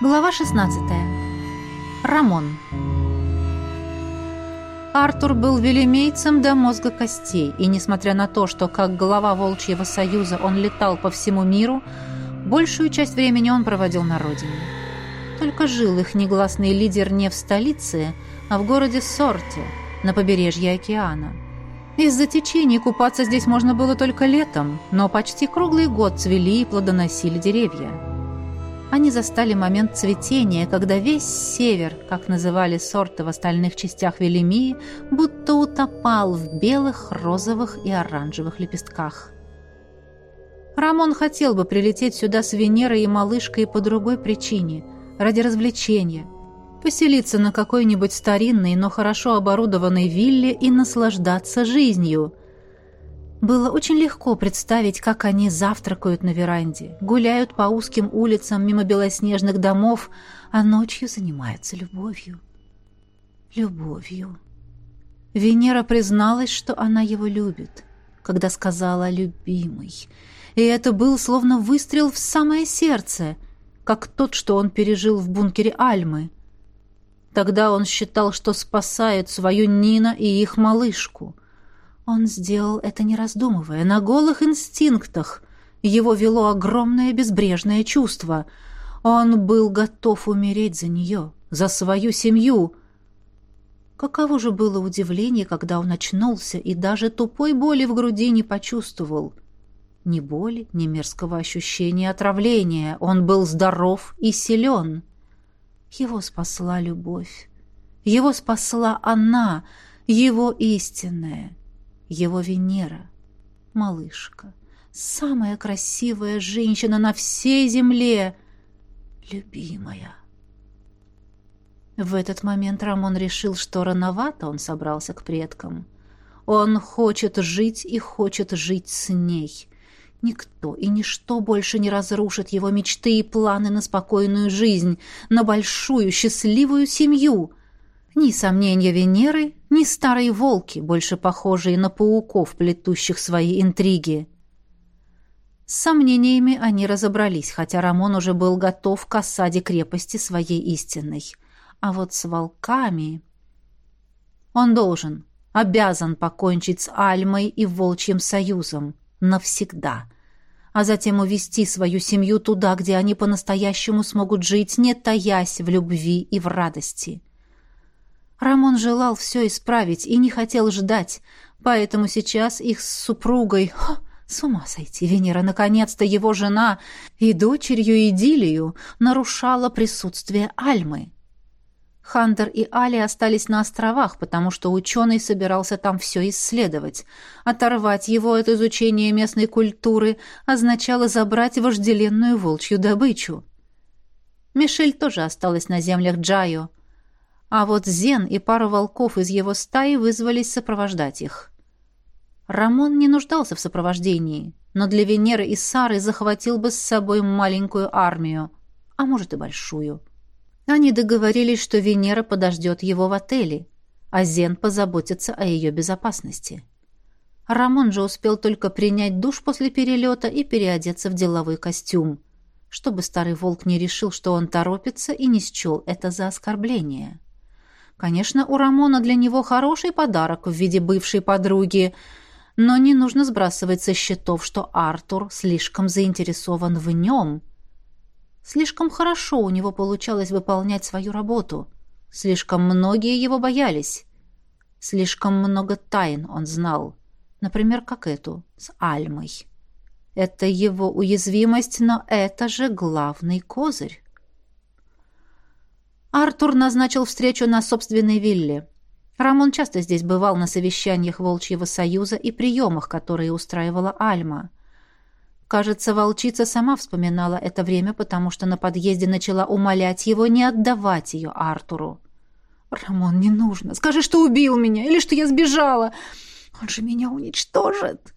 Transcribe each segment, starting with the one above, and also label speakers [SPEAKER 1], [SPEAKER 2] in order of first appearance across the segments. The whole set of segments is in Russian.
[SPEAKER 1] Глава 16. Рамон. Артур был велимейцем до мозга костей, и несмотря на то, что как глава Волчьего Союза он летал по всему миру, большую часть времени он проводил на родине. Только жил их негласный лидер не в столице, а в городе Сорте, на побережье океана. Из-за течений купаться здесь можно было только летом, но почти круглый год цвели и плодоносили деревья. Они застали момент цветения, когда весь север, как называли сорты в остальных частях Велимии, будто утопал в белых, розовых и оранжевых лепестках. Рамон хотел бы прилететь сюда с Венерой и малышкой по другой причине, ради развлечения, поселиться на какой-нибудь старинной, но хорошо оборудованной вилле и наслаждаться жизнью – было очень легко представить, как они завтракают на веранде, гуляют по узким улицам мимо белоснежных домов, а ночью занимаются любовью. Любовью. Венера призналась, что она его любит, когда сказала «любимый». И это был словно выстрел в самое сердце, как тот, что он пережил в бункере Альмы. Тогда он считал, что спасает свою Нина и их малышку — он сделал это не раздумывая, на голых инстинктах. Его вело огромное безбрежное чувство. Он был готов умереть за нее, за свою семью. Каково же было удивление, когда он очнулся и даже тупой боли в груди не почувствовал. Ни боли, ни мерзкого ощущения отравления. Он был здоров и силен. Его спасла любовь. Его спасла она, его истинная его Венера, малышка, самая красивая женщина на всей земле, любимая. В этот момент Рамон решил, что рановато он собрался к предкам. Он хочет жить и хочет жить с ней. Никто и ничто больше не разрушит его мечты и планы на спокойную жизнь, на большую счастливую семью — ни сомнения Венеры, ни старые волки, больше похожие на пауков, плетущих свои интриги. С сомнениями они разобрались, хотя Рамон уже был готов к осаде крепости своей истинной. А вот с волками... Он должен, обязан покончить с Альмой и Волчьим Союзом. Навсегда. А затем увести свою семью туда, где они по-настоящему смогут жить, не таясь в любви и в радости. Рамон желал все исправить и не хотел ждать, поэтому сейчас их с супругой... Ха, с ума сойти, Венера, наконец-то его жена и дочерью Идилию нарушала присутствие Альмы. Хантер и Али остались на островах, потому что ученый собирался там все исследовать. Оторвать его от изучения местной культуры означало забрать вожделенную волчью добычу. Мишель тоже осталась на землях Джайо, а вот Зен и пара волков из его стаи вызвались сопровождать их. Рамон не нуждался в сопровождении, но для Венеры и Сары захватил бы с собой маленькую армию, а может и большую. Они договорились, что Венера подождет его в отеле, а Зен позаботится о ее безопасности. Рамон же успел только принять душ после перелета и переодеться в деловой костюм, чтобы старый волк не решил, что он торопится и не счел это за оскорбление. Конечно, у Рамона для него хороший подарок в виде бывшей подруги, но не нужно сбрасывать со счетов, что Артур слишком заинтересован в нем. Слишком хорошо у него получалось выполнять свою работу. Слишком многие его боялись. Слишком много тайн он знал. Например, как эту, с Альмой. Это его уязвимость, но это же главный козырь. Артур назначил встречу на собственной вилле. Рамон часто здесь бывал на совещаниях Волчьего Союза и приемах, которые устраивала Альма. Кажется, волчица сама вспоминала это время, потому что на подъезде начала умолять его не отдавать ее Артуру. «Рамон, не нужно. Скажи, что убил меня или что я сбежала. Он же меня уничтожит».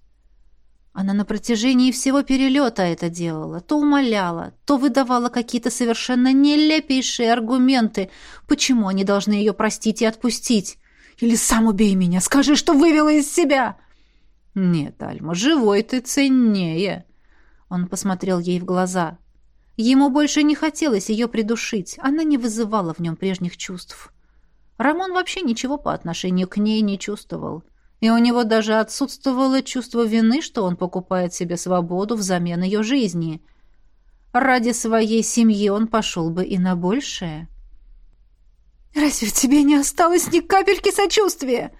[SPEAKER 1] Она на протяжении всего перелета это делала, то умоляла, то выдавала какие-то совершенно нелепейшие аргументы, почему они должны ее простить и отпустить. Или сам убей меня, скажи, что вывела из себя. Нет, Альма, живой ты ценнее. Он посмотрел ей в глаза. Ему больше не хотелось ее придушить, она не вызывала в нем прежних чувств. Рамон вообще ничего по отношению к ней не чувствовал. И у него даже отсутствовало чувство вины, что он покупает себе свободу взамен ее жизни. Ради своей семьи он пошел бы и на большее.
[SPEAKER 2] «Разве в тебе не осталось ни капельки сочувствия?»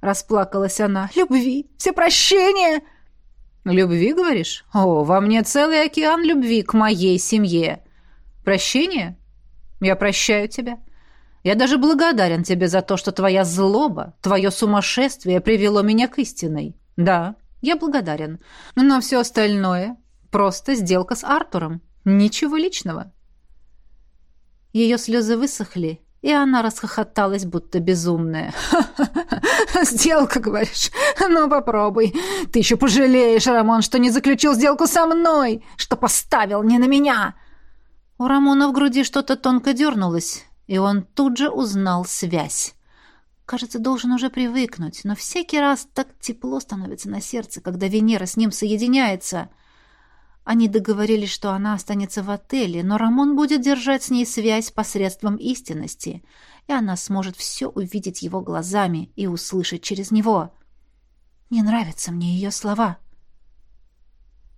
[SPEAKER 2] Расплакалась она. «Любви, все прощения!»
[SPEAKER 1] «Любви, говоришь? О, во мне целый океан любви к моей семье. Прощение? Я прощаю тебя. Я даже благодарен тебе за то, что твоя злоба, твое сумасшествие привело меня к истинной. Да, я благодарен. Но все остальное — просто сделка с Артуром. Ничего личного. Ее слезы высохли, и она расхохоталась, будто безумная.
[SPEAKER 2] «Сделка, говоришь? Ну, попробуй. Ты еще пожалеешь, Рамон, что не заключил сделку со мной, что поставил не на меня!»
[SPEAKER 1] У Рамона в груди что-то тонко дернулось и он тут же узнал связь. Кажется, должен уже привыкнуть, но всякий раз так тепло становится на сердце, когда Венера с ним соединяется. Они договорились, что она останется в отеле, но Рамон будет держать с ней связь посредством истинности, и она сможет все увидеть его глазами и услышать через него. Не нравятся мне ее слова.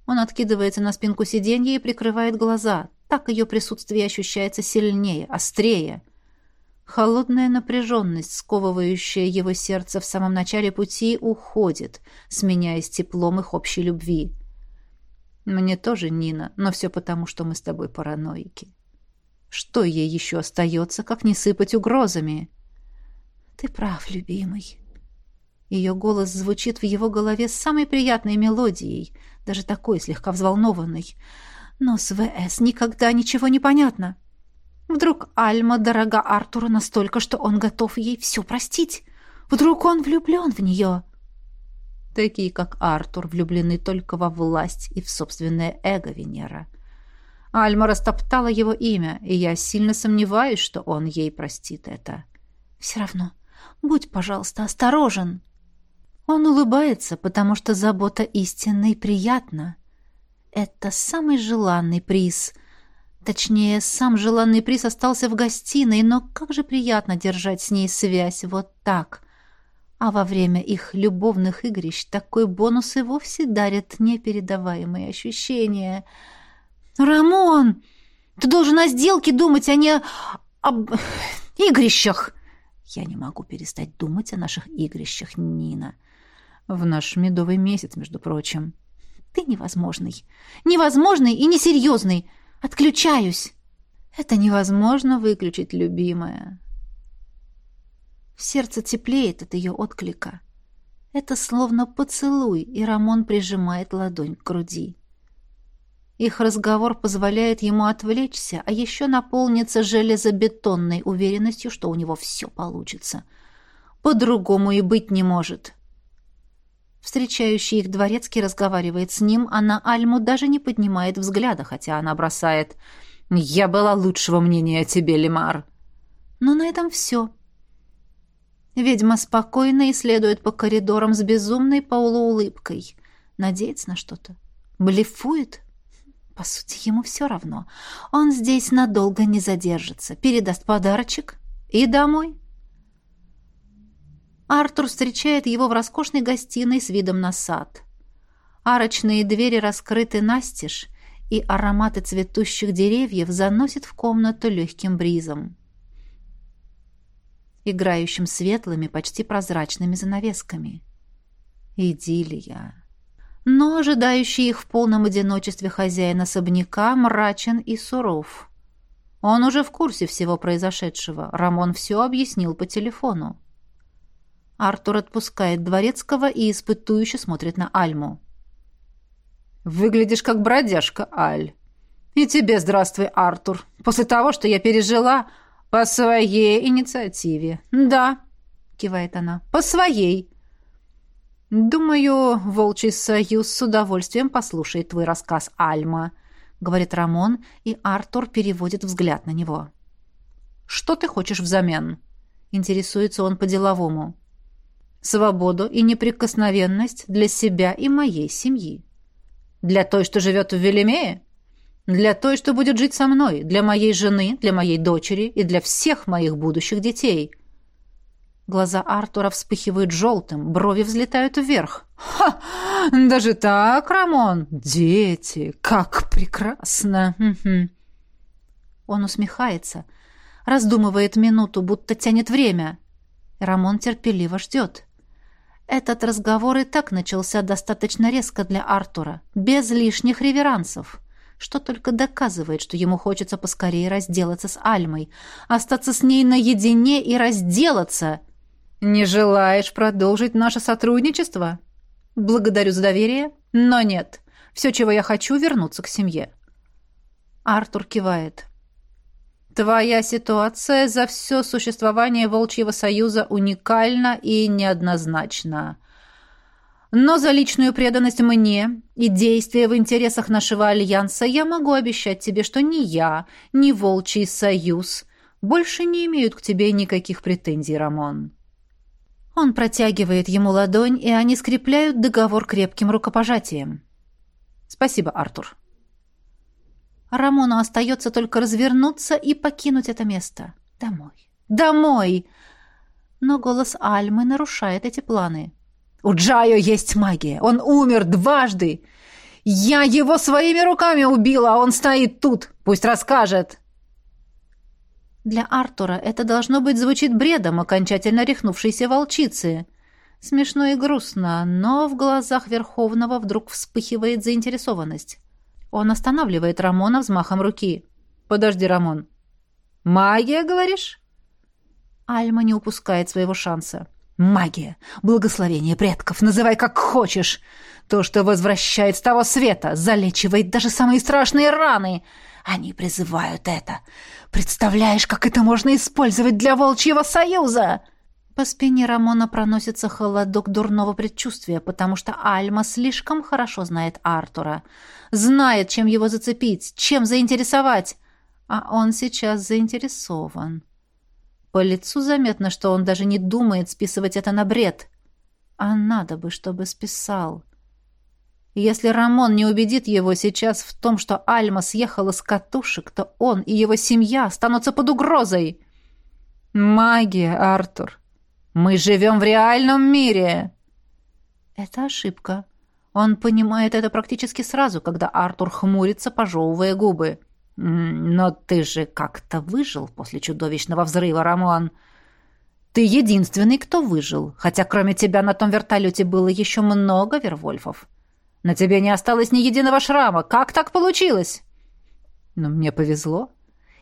[SPEAKER 1] Он откидывается на спинку сиденья и прикрывает глаза, так ее присутствие ощущается сильнее, острее. Холодная напряженность, сковывающая его сердце в самом начале пути, уходит, сменяясь теплом их общей любви. Мне тоже, Нина, но все потому, что мы с тобой параноики. Что ей еще остается, как не сыпать угрозами?
[SPEAKER 2] Ты прав, любимый.
[SPEAKER 1] Ее голос звучит в его голове с самой приятной мелодией, даже такой слегка взволнованной. Но с ВС никогда ничего не понятно. Вдруг Альма дорога Артуру настолько, что он готов ей все простить? Вдруг он влюблен в нее? Такие, как Артур, влюблены только во власть и в собственное эго Венера. Альма растоптала его имя, и я сильно сомневаюсь, что он ей простит это.
[SPEAKER 2] Все равно, будь, пожалуйста, осторожен.
[SPEAKER 1] Он улыбается, потому что забота истинной приятна. Это самый желанный приз. Точнее, сам желанный приз остался в гостиной, но как же приятно держать с ней связь вот так. А во время их любовных игрищ такой бонус и вовсе дарит непередаваемые ощущения. «Рамон, ты должен о сделке думать, а не об игрищах!» «Я не могу перестать думать о наших игрищах, Нина. В наш медовый месяц, между прочим».
[SPEAKER 2] Ты невозможный. Невозможный и несерьезный. Отключаюсь.
[SPEAKER 1] Это невозможно выключить, любимая. В сердце теплеет от ее отклика. Это словно поцелуй, и Рамон прижимает ладонь к груди. Их разговор позволяет ему отвлечься, а еще наполниться железобетонной уверенностью, что у него все получится. По-другому и быть не может. Встречающий их дворецкий разговаривает с ним, а на Альму даже не поднимает взгляда, хотя она бросает «Я была лучшего мнения о тебе, Лемар». Но на этом все. Ведьма спокойно исследует по коридорам с безумной полуулыбкой. Надеется на что-то. Блефует? По сути, ему все равно. Он здесь надолго не задержится. Передаст подарочек и домой. Артур встречает его в роскошной гостиной с видом на сад. Арочные двери раскрыты настежь, и ароматы цветущих деревьев заносят в комнату легким бризом, играющим светлыми, почти прозрачными занавесками. Идиллия. Но ожидающий их в полном одиночестве хозяин особняка мрачен и суров. Он уже в курсе всего произошедшего. Рамон все объяснил по телефону. Артур отпускает дворецкого и испытующе смотрит на Альму. «Выглядишь как бродяжка, Аль. И тебе здравствуй, Артур. После того, что я пережила по своей инициативе». «Да», — кивает она, — «по своей». «Думаю, Волчий Союз с удовольствием послушает твой рассказ, Альма», — говорит Рамон, и Артур переводит взгляд на него. «Что ты хочешь взамен?» — интересуется он по-деловому свободу и неприкосновенность для себя и моей семьи. Для той, что живет в Велимее? Для той, что будет жить со мной, для моей жены, для моей дочери и для всех моих будущих детей. Глаза Артура вспыхивают желтым, брови взлетают вверх. «Ха! Даже так, Рамон? Дети! Как прекрасно!» Он усмехается, раздумывает минуту, будто тянет время. Рамон терпеливо ждет. Этот разговор и так начался достаточно резко для Артура, без лишних реверансов, что только доказывает, что ему хочется поскорее разделаться с Альмой, остаться с ней наедине и разделаться. «Не желаешь продолжить наше сотрудничество?» «Благодарю за доверие, но нет. Все, чего я хочу, вернуться к семье». Артур кивает. Твоя ситуация за все существование Волчьего Союза уникальна и неоднозначна. Но за личную преданность мне и действия в интересах нашего альянса я могу обещать тебе, что ни я, ни Волчий Союз больше не имеют к тебе никаких претензий, Рамон. Он протягивает ему ладонь, и они скрепляют договор крепким рукопожатием. Спасибо, Артур. Рамону остается только развернуться и покинуть это место. Домой. Домой! Но голос Альмы нарушает эти планы. «У Джайо есть магия. Он умер дважды. Я его своими руками убила, а он стоит тут. Пусть расскажет». Для Артура это должно быть звучит бредом окончательно рехнувшейся волчицы. Смешно и грустно, но в глазах Верховного вдруг вспыхивает заинтересованность. Он останавливает Рамона взмахом руки. «Подожди, Рамон». «Магия, говоришь?» Альма не упускает своего шанса. «Магия! Благословение предков! Называй как хочешь! То, что возвращает с того света, залечивает даже самые страшные раны! Они призывают это! Представляешь, как это можно использовать для волчьего союза!» По спине Рамона проносится холодок дурного предчувствия, потому что Альма слишком хорошо знает Артура. Знает, чем его зацепить, чем заинтересовать. А он сейчас заинтересован. По лицу заметно, что он даже не думает списывать это на бред. А надо бы, чтобы списал. Если Рамон не убедит его сейчас в том, что Альма съехала с катушек, то он и его семья останутся под угрозой. «Магия, Артур!» Мы живем в реальном мире!» Это ошибка. Он понимает это практически сразу, когда Артур хмурится, пожевывая губы. «Но ты же как-то выжил после чудовищного взрыва, Рамон!» «Ты единственный, кто выжил, хотя кроме тебя на том вертолете было еще много вервольфов. На тебе не осталось ни единого шрама. Как так получилось?» «Но мне повезло.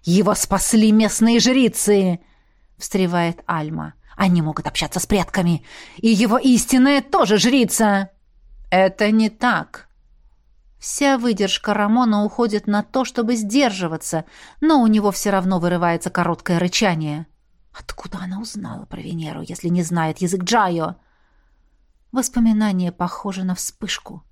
[SPEAKER 1] Его спасли местные жрицы!» — встревает Альма. Они могут общаться с предками. И его истинная тоже жрица. Это не так. Вся выдержка Рамона уходит на то, чтобы сдерживаться, но у него все равно вырывается короткое рычание. Откуда она узнала про Венеру, если не знает язык Джайо? Воспоминание похоже на вспышку.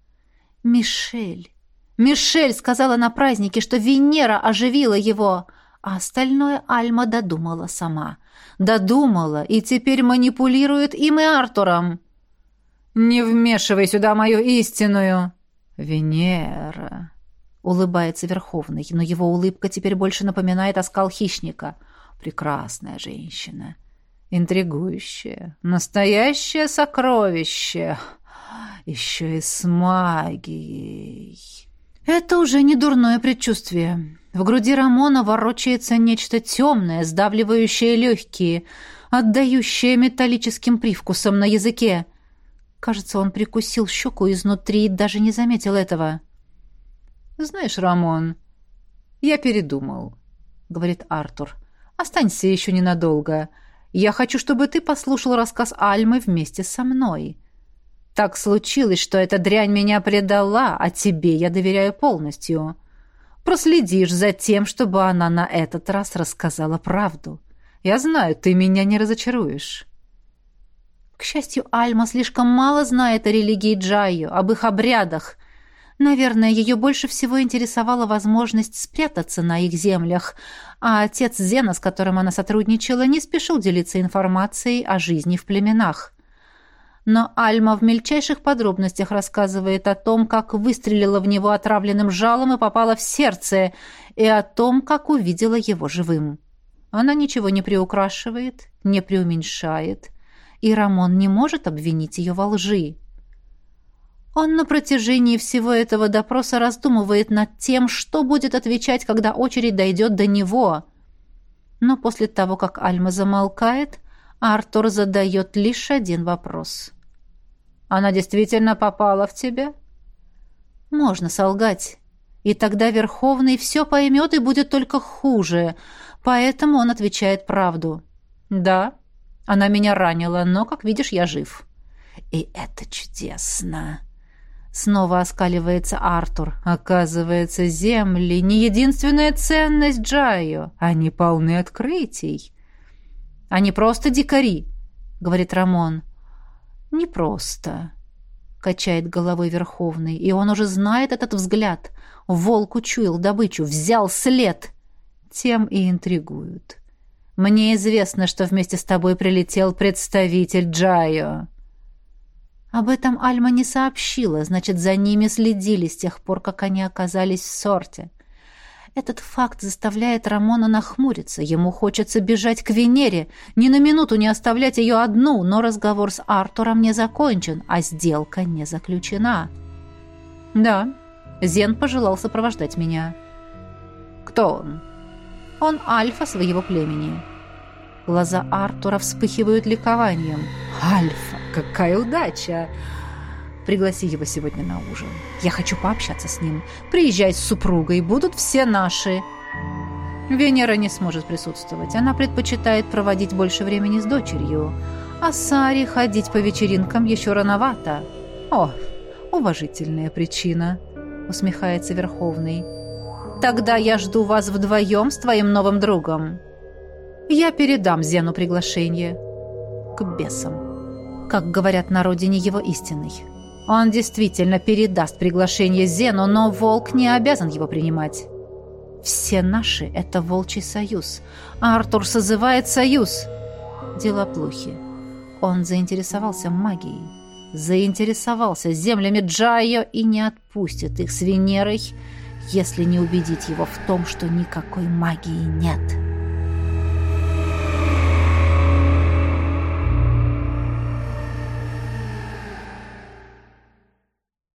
[SPEAKER 1] Мишель. Мишель сказала на празднике, что Венера оживила его, а остальное Альма додумала сама. Додумала и теперь манипулирует им и Артуром. «Не вмешивай сюда мою истинную!» «Венера!» — улыбается Верховный, но его улыбка теперь больше напоминает оскал хищника. «Прекрасная женщина!» интригующая, настоящее сокровище, еще и с магией. Это уже не дурное предчувствие. В груди Рамона ворочается нечто темное, сдавливающее легкие, отдающее металлическим привкусом на языке. Кажется, он прикусил щеку изнутри и даже не заметил этого. «Знаешь, Рамон, я передумал», — говорит Артур. «Останься еще ненадолго. Я хочу, чтобы ты послушал рассказ Альмы вместе со мной. Так случилось, что эта дрянь меня предала, а тебе я доверяю полностью. Проследишь за тем, чтобы она на этот раз рассказала правду. Я знаю, ты меня не разочаруешь». К счастью, Альма слишком мало знает о религии Джайо, об их обрядах. Наверное, ее больше всего интересовала возможность спрятаться на их землях, а отец Зена, с которым она сотрудничала, не спешил делиться информацией о жизни в племенах. Но Альма в мельчайших подробностях рассказывает о том, как выстрелила в него отравленным жалом и попала в сердце, и о том, как увидела его живым. Она ничего не приукрашивает, не преуменьшает, и Рамон не может обвинить ее во лжи. Он на протяжении всего этого допроса раздумывает над тем, что будет отвечать, когда очередь дойдет до него. Но после того, как Альма замолкает, Артур задает лишь один вопрос. «Она действительно попала в тебя?» «Можно солгать. И тогда Верховный все поймет и будет только хуже. Поэтому он отвечает правду. «Да, она меня ранила, но, как видишь, я жив». «И это чудесно!» Снова оскаливается Артур. Оказывается, земли — не единственная ценность Джайо. Они полны открытий. Они просто дикари, говорит Рамон. Не просто, качает головой Верховный, и он уже знает этот взгляд. Волк учуял добычу, взял след. Тем и интригуют. Мне известно, что вместе с тобой прилетел представитель Джайо. Об этом Альма не сообщила, значит, за ними следили с тех пор, как они оказались в сорте. Этот факт заставляет Рамона нахмуриться. Ему хочется бежать к Венере, ни на минуту не оставлять ее одну, но разговор с Артуром не закончен, а сделка не заключена. Да, Зен пожелал сопровождать меня. Кто он? Он альфа своего племени. Глаза Артура вспыхивают ликованием. Альфа! Какая удача! Пригласи его сегодня на ужин. Я хочу пообщаться с ним. Приезжай с супругой, будут все наши. Венера не сможет присутствовать. Она предпочитает проводить больше времени с дочерью. А Саре ходить по вечеринкам еще рановато. О, уважительная причина, усмехается Верховный. Тогда я жду вас вдвоем с твоим новым другом. Я передам Зену приглашение. К бесам. Как говорят на родине его истинный. Он действительно передаст приглашение Зену, но волк не обязан его принимать. Все наши — это волчий союз. Артур созывает союз. Дела плохи. Он заинтересовался магией. Заинтересовался землями Джайо и не отпустит их с Венерой, если не убедить его в том, что никакой магии нет».